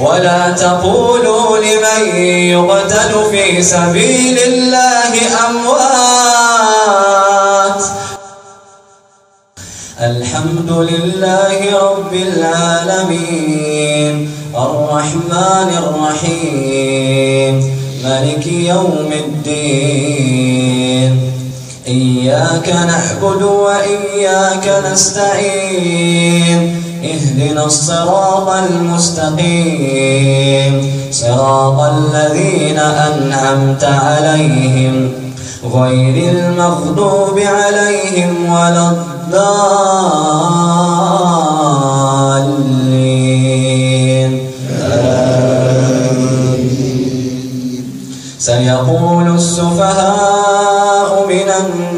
ولا تقولوا لمن يقتل في سبيل الله أموات. الحمد لله رب العالمين. الرحمن الرحيم. ملك يوم الدين. إياك نعبد وإياك نستعين. اهدنا الصراط المستقيم. صراط الذين أنعمت عليهم غير المغضوب عليهم ولا الضالين. سيقول السفهاء من الناس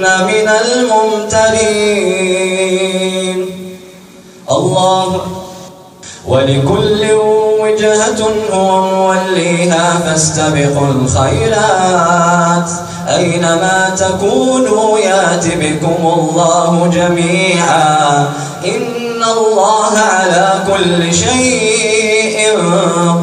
من الممترين. الله. ولكل وجهة هو موليها فاستبقوا الخيرات. أينما تكونوا يات بكم الله جميعا. إن الله على كل شيء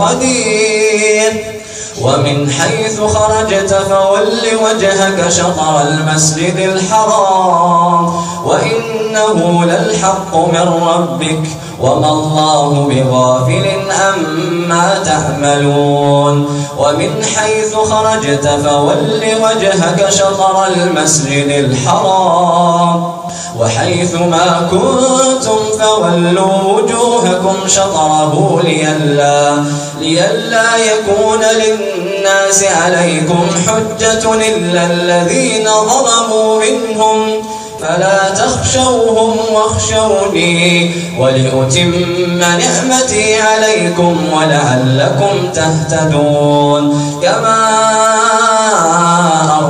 قدير. ومن حيث خرجت فول وجهك شطر المسجد الحرام وإنه للحق من ربك وما الله بغافل عما تعملون ومن حيث خرجت فول وجهك شطر المسجد الحرام وحيث ما كنتم فولوا وجوهكم شطره لئلا لئلا يكون للناس عليكم حجة إلا الذين ظلموا منهم. فلا تخشوهم واخشوني ولأتم نعمتي عليكم ولعلكم تهتدون. كما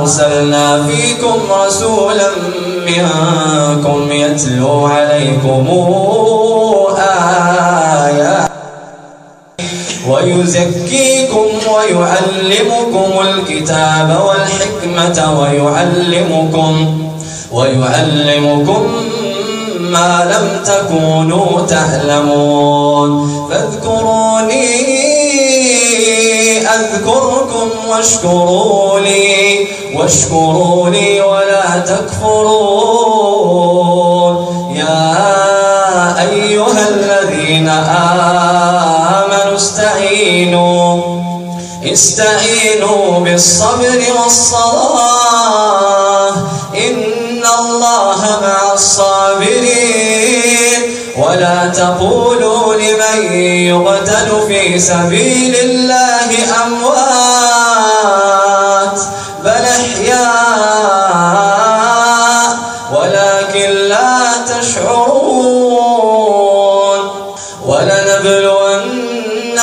أرسلنا فيكم رسولا منكم يتلو عليكم آيات ويزكيكم ويعلمكم الكتاب والحكمة ويعلمكم ويعلمكم ما لم تكونوا تعلمون فاذكروني أذكركم واشكروا لي واشكروا لي ولا تكفرون. يا أيها الذين آمنوا استعينوا استعينوا بالصبر والصلاة. إن الله مع الصابرين. ولا تقولوا لمن يقتل في سبيل الله أموات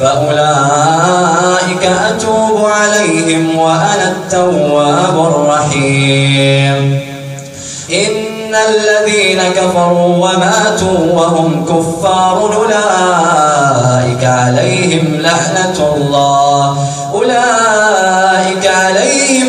فأولئك أتوب عليهم وأنا التواب الرحيم. إن الذين كفروا وماتوا وهم كفار أولئك عليهم لعنة الله. أولئك عليهم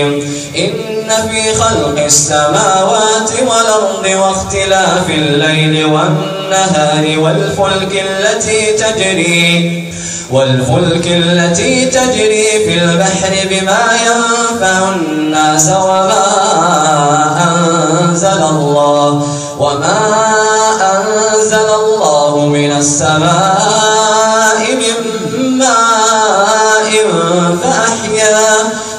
في خلق السماوات والأرض واختلاف الليل والنهار والفلك التي تجري والفلك التي تجري في البحر بما ينفع الناس وما أنزل الله وما أنزل الله من السماء من ماء فأحيا.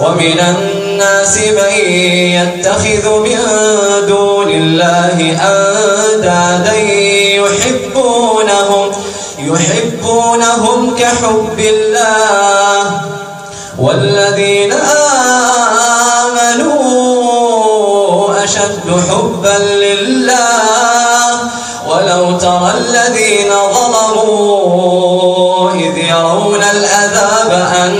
ومن الناس من يتخذ من دون الله أندادا يحبونهم يحبونهم كحب الله. والذين آمنوا أشد حبا لله. ولو ترى الذين ظلموا إذ يرون الأذاب أن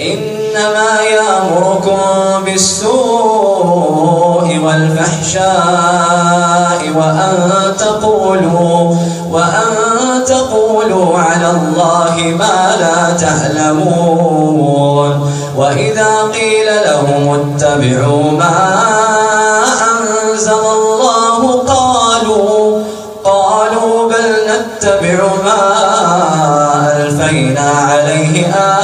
إنما يأمركم بالسوء والفحشاء وأن تقولوا وأن تقولوا على الله ما لا تعلمون وإذا قيل لهم اتبعوا ما أنزل الله قالوا قالوا بل نتبع ما ألفينا عليه آباءنا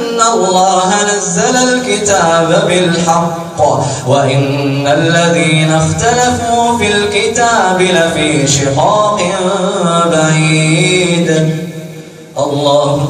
الله نزل الكتاب بالحق وإن الذين اختلفوا في الكتاب لفي شقاق بعيد. الله